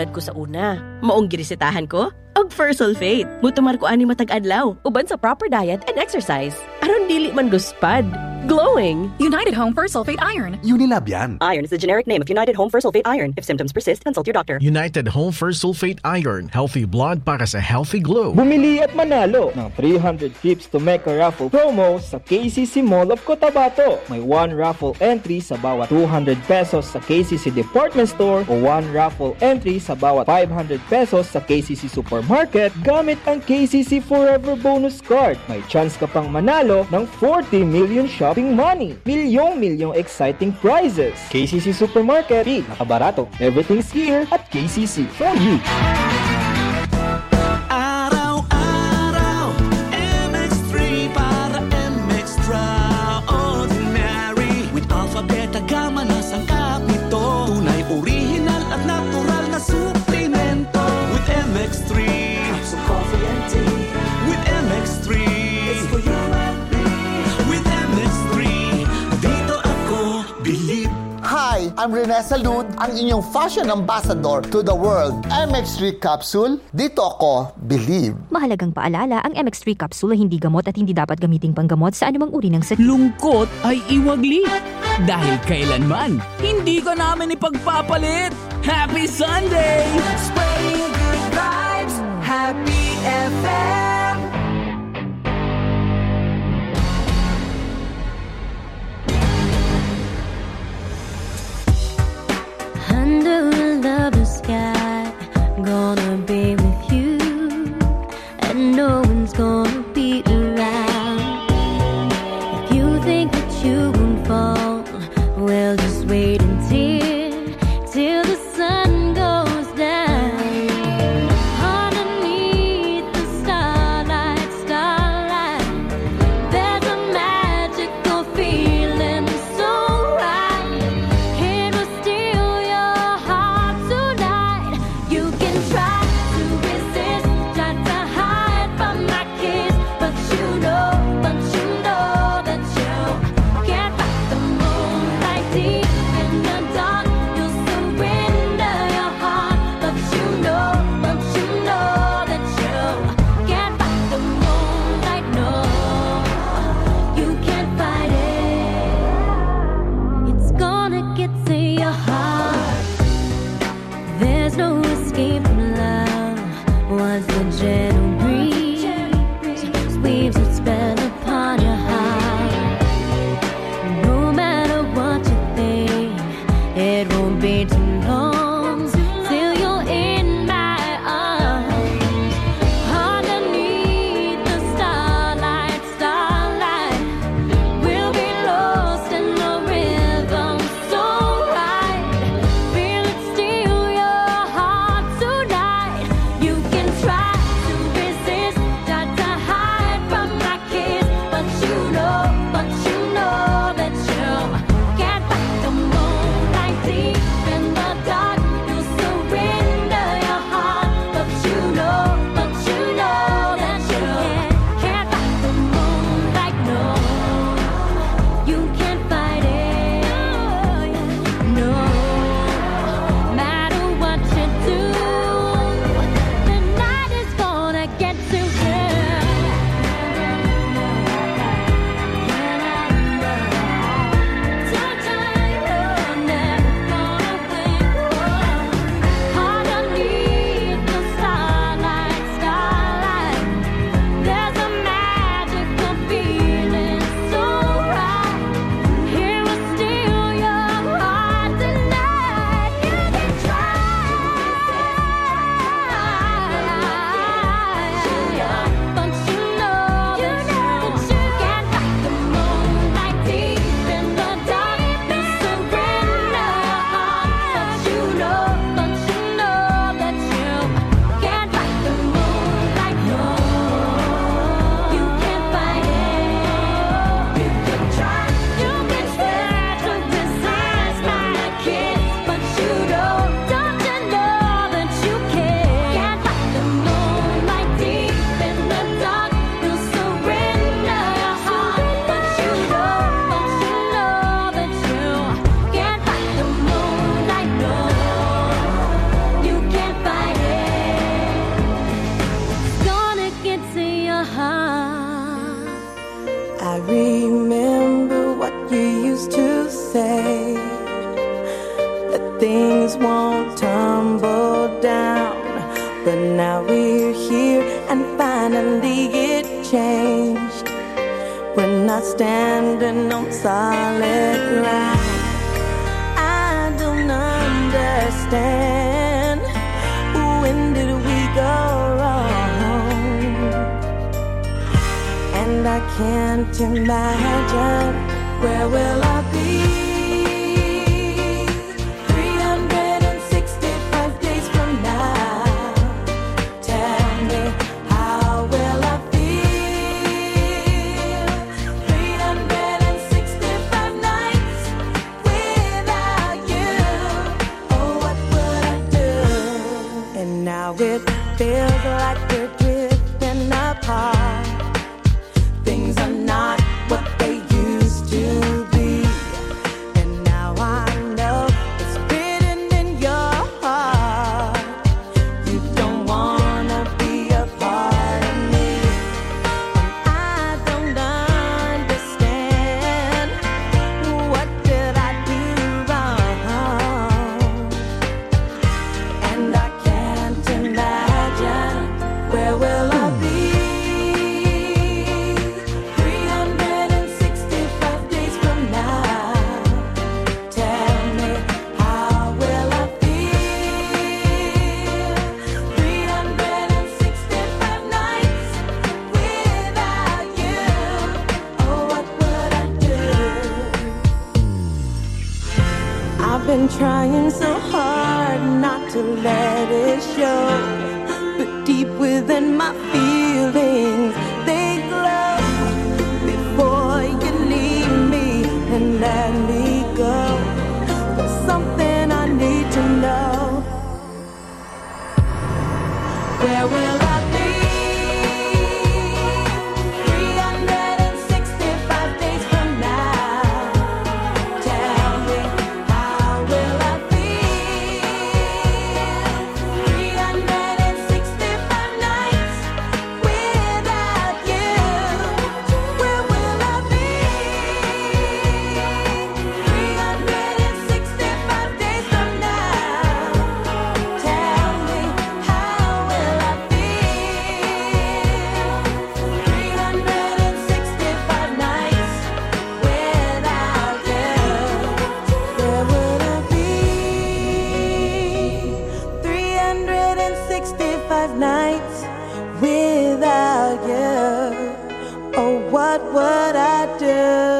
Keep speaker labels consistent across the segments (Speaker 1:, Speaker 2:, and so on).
Speaker 1: Blood ko sa una. Maong girisitahan ko? Og Sulfate. Mutumar ko ani matag adlaw. Uban sa proper diet and exercise. Aron dili man luspad. Glowing.
Speaker 2: United Home for Sulfate Iron.
Speaker 3: Unilab yan.
Speaker 1: Iron is the generic name of United Home for Sulfate Iron. If symptoms persist, consult your doctor.
Speaker 4: United Home First Sulfate Iron. Healthy blood para sa healthy glow.
Speaker 5: Bumili at manalo ng 300 trips to Mecca raffle promo sa KCC Mall of Cotabato. May one raffle entry sa bawat 200 pesos sa KCC Department Store o one raffle entry sa bawat 500 pesos sa KCC Supermarket gamit ang KCC Forever Bonus Card. May chance ka pang manalo ng 40 million shopping money. Milyong-milyong exciting prizes. KCC Supermarket, P, nakabarato. Everything's here at KCC for you.
Speaker 6: I'm Rene Salud, ang inyong fashion ambassador to the world. MX3 Capsule, dito ako, believe.
Speaker 2: Mahalagang paalala, ang MX3 capsule ay hindi gamot at hindi dapat gamiting panggamot sa anumang uri ng sakit.
Speaker 7: Lungkot ay iwagli. Dahil kailanman, hindi ka namin ipagpapalit. Happy Sunday!
Speaker 8: Spreading
Speaker 3: things won't tumble down. But now we're here and finally it changed. We're not standing on solid ground. I don't understand. When did we go wrong? And I can't imagine where will I. deep within my feelings. Oh, what would I do?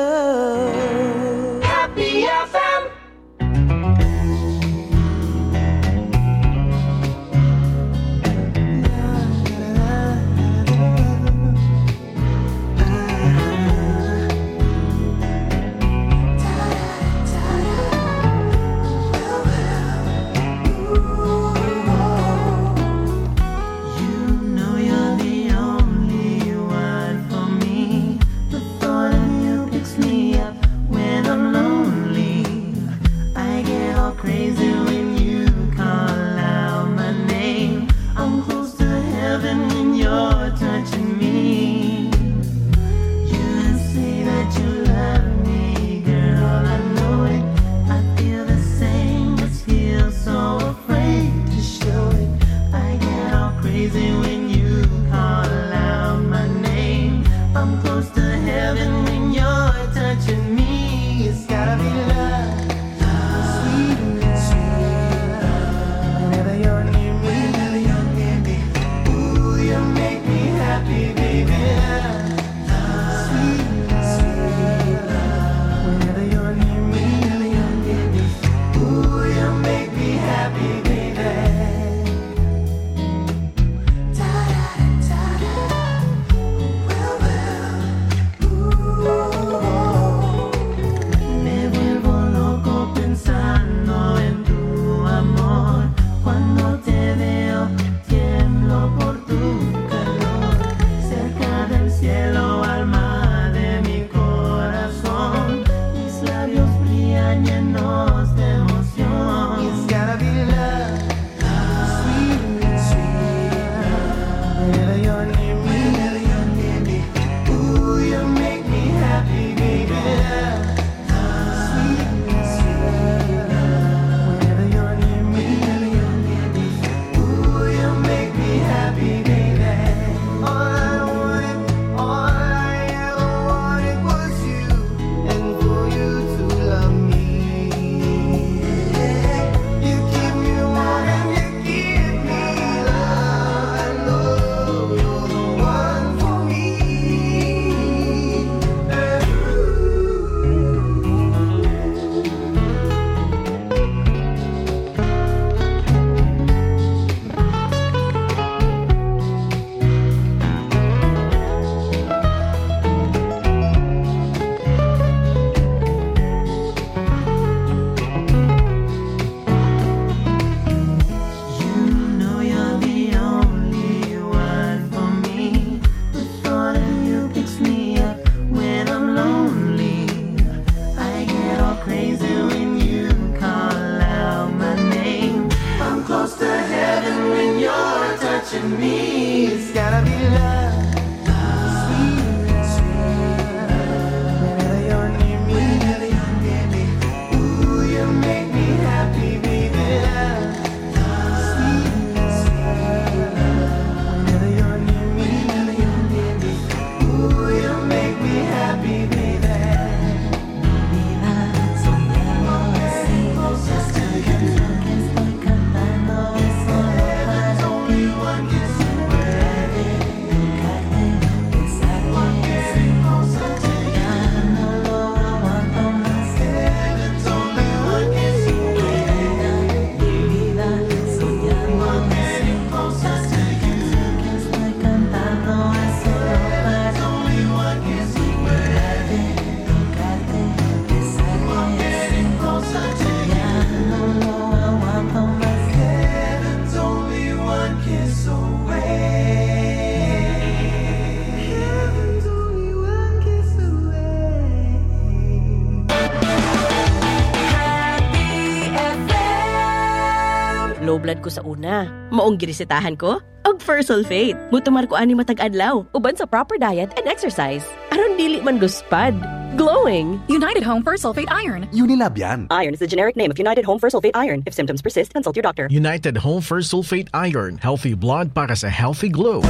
Speaker 1: Ko sa una. Maong girisitahan ko? Og first sulfate. Mutumar ko ani matag adlaw. Uban sa proper diet and exercise. Aron dili man luspad. Glowing.
Speaker 9: United Home First Sulfate Iron.
Speaker 10: Unilab yan.
Speaker 11: Iron is the generic name of United Home First Sulfate Iron. If symptoms persist, consult your doctor.
Speaker 4: United Home First Sulfate Iron. Healthy blood para sa healthy glow.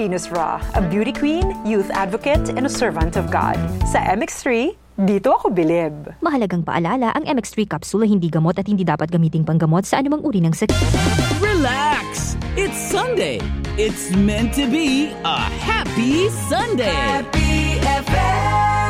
Speaker 12: Venus Ra, a beauty queen, youth advocate, and a servant of God. Sa MX3, dito ako bilib.
Speaker 2: Mahalagang paalala, ang MX3 capsule ay hindi gamot at hindi dapat gamiting panggamot sa anumang uri ng sakit.
Speaker 7: Relax! It's Sunday. It's meant to be a happy Sunday.
Speaker 8: Happy FM